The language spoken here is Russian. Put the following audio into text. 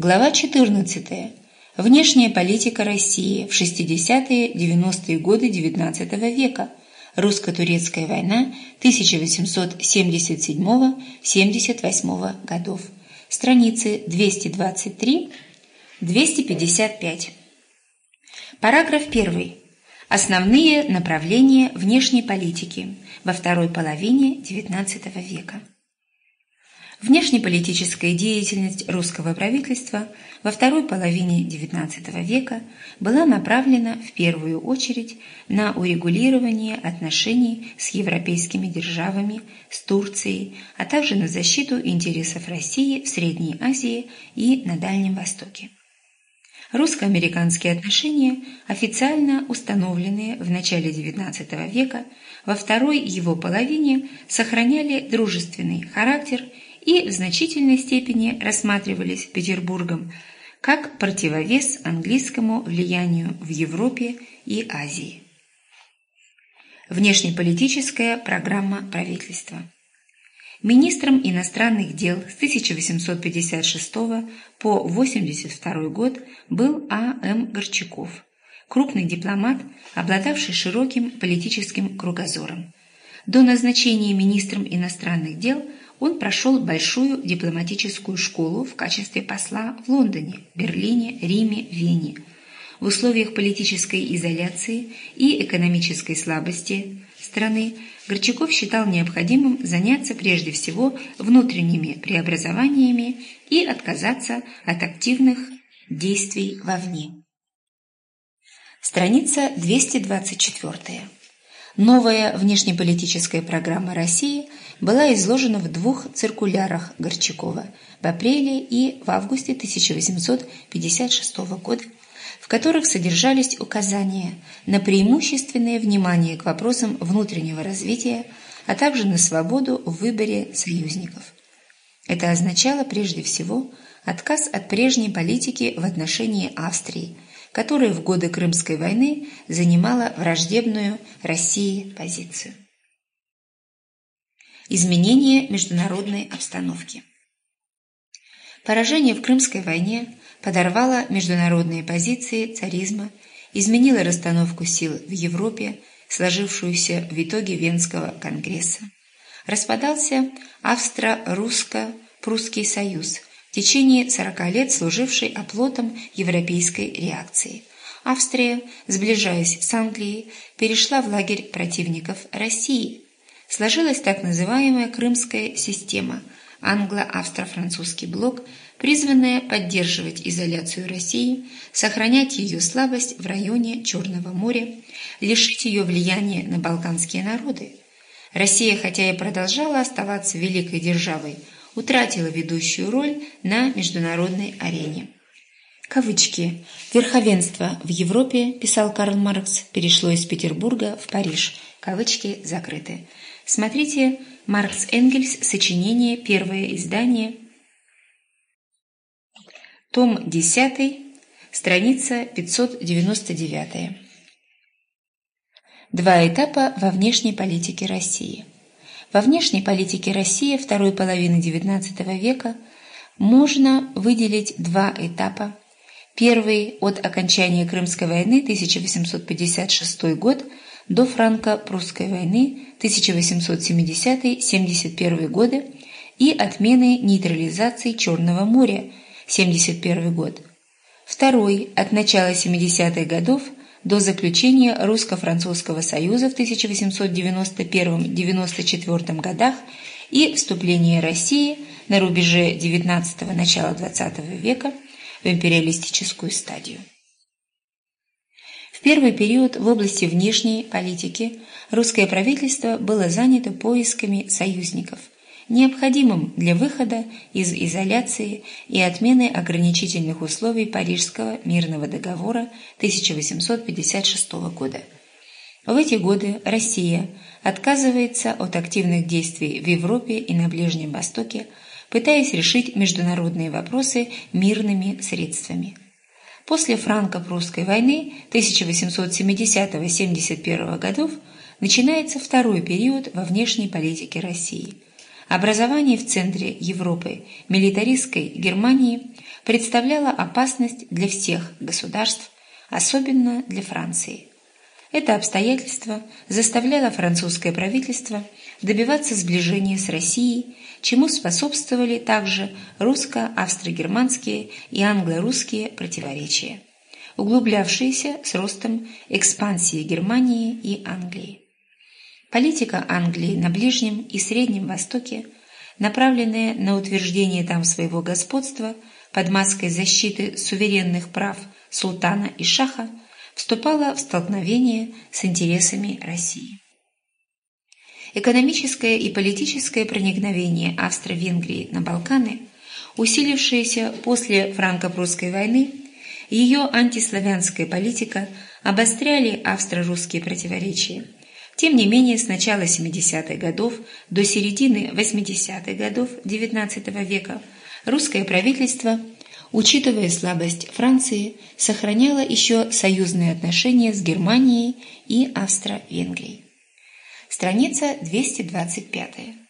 Глава 14. Внешняя политика России в 60-90-е годы XIX века. Русско-турецкая война 1877-78 годов. Страницы 223-255. Параграф 1. Основные направления внешней политики во второй половине XIX века. Внешнеполитическая деятельность русского правительства во второй половине XIX века была направлена в первую очередь на урегулирование отношений с европейскими державами, с Турцией, а также на защиту интересов России в Средней Азии и на Дальнем Востоке. Русско-американские отношения, официально установленные в начале XIX века, во второй его половине сохраняли дружественный характер и в значительной степени рассматривались Петербургом как противовес английскому влиянию в Европе и Азии. Внешнеполитическая программа правительства Министром иностранных дел с 1856 по 1982 год был А. М. Горчаков, крупный дипломат, обладавший широким политическим кругозором. До назначения министром иностранных дел – он прошел большую дипломатическую школу в качестве посла в Лондоне, Берлине, Риме, Вене. В условиях политической изоляции и экономической слабости страны Горчаков считал необходимым заняться прежде всего внутренними преобразованиями и отказаться от активных действий вовне. Страница 224. Новая внешнеполитическая программа России была изложена в двух циркулярах Горчакова в апреле и в августе 1856 года, в которых содержались указания на преимущественное внимание к вопросам внутреннего развития, а также на свободу в выборе союзников. Это означало прежде всего отказ от прежней политики в отношении Австрии – которая в годы Крымской войны занимала враждебную России позицию. Изменение международной обстановки Поражение в Крымской войне подорвало международные позиции царизма, изменило расстановку сил в Европе, сложившуюся в итоге Венского конгресса. Распадался Австро-Русско-Прусский союз – в течение 40 лет служивший оплотом европейской реакции. Австрия, сближаясь с Англией, перешла в лагерь противников России. Сложилась так называемая Крымская система – англо-австро-французский блок, призванная поддерживать изоляцию России, сохранять ее слабость в районе Черного моря, лишить ее влияния на балканские народы. Россия, хотя и продолжала оставаться великой державой – утратила ведущую роль на международной арене. Кавычки. «Верховенство в Европе», писал Карл Маркс, перешло из Петербурга в Париж. Кавычки закрыты. Смотрите Маркс Энгельс, сочинение, первое издание, том 10, страница 599. Два этапа во внешней политике России – во внешней политике России второй половины XIX века можно выделить два этапа. Первый от окончания Крымской войны 1856 год до франко-прусской войны 1870-71 годы и отмены нейтрализации Черного моря 71 год. Второй от начала 70-х годов – до заключения Русско-Французского союза в 1891-94 годах и вступления России на рубеже XIX – начала XX века в империалистическую стадию. В первый период в области внешней политики русское правительство было занято поисками союзников – необходимым для выхода из изоляции и отмены ограничительных условий Парижского мирного договора 1856 года. В эти годы Россия отказывается от активных действий в Европе и на Ближнем Востоке, пытаясь решить международные вопросы мирными средствами. После франко-прусской войны 1870-71 годов начинается второй период во внешней политике России – Образование в центре Европы милитаристской Германии представляло опасность для всех государств, особенно для Франции. Это обстоятельство заставляло французское правительство добиваться сближения с Россией, чему способствовали также русско-австро-германские и англо-русские противоречия, углублявшиеся с ростом экспансии Германии и Англии. Политика Англии на Ближнем и Среднем Востоке, направленная на утверждение там своего господства под маской защиты суверенных прав султана и шаха, вступала в столкновение с интересами России. Экономическое и политическое проникновение Австро-Венгрии на Балканы, усилившееся после франко-прусской войны, ее антиславянская политика обостряли австро-русские противоречия – тем не менее, с начала 70-х годов до середины 80-х годов XIX века русское правительство, учитывая слабость Франции, сохраняло еще союзные отношения с Германией и Австро-Венгрией. Страница 225.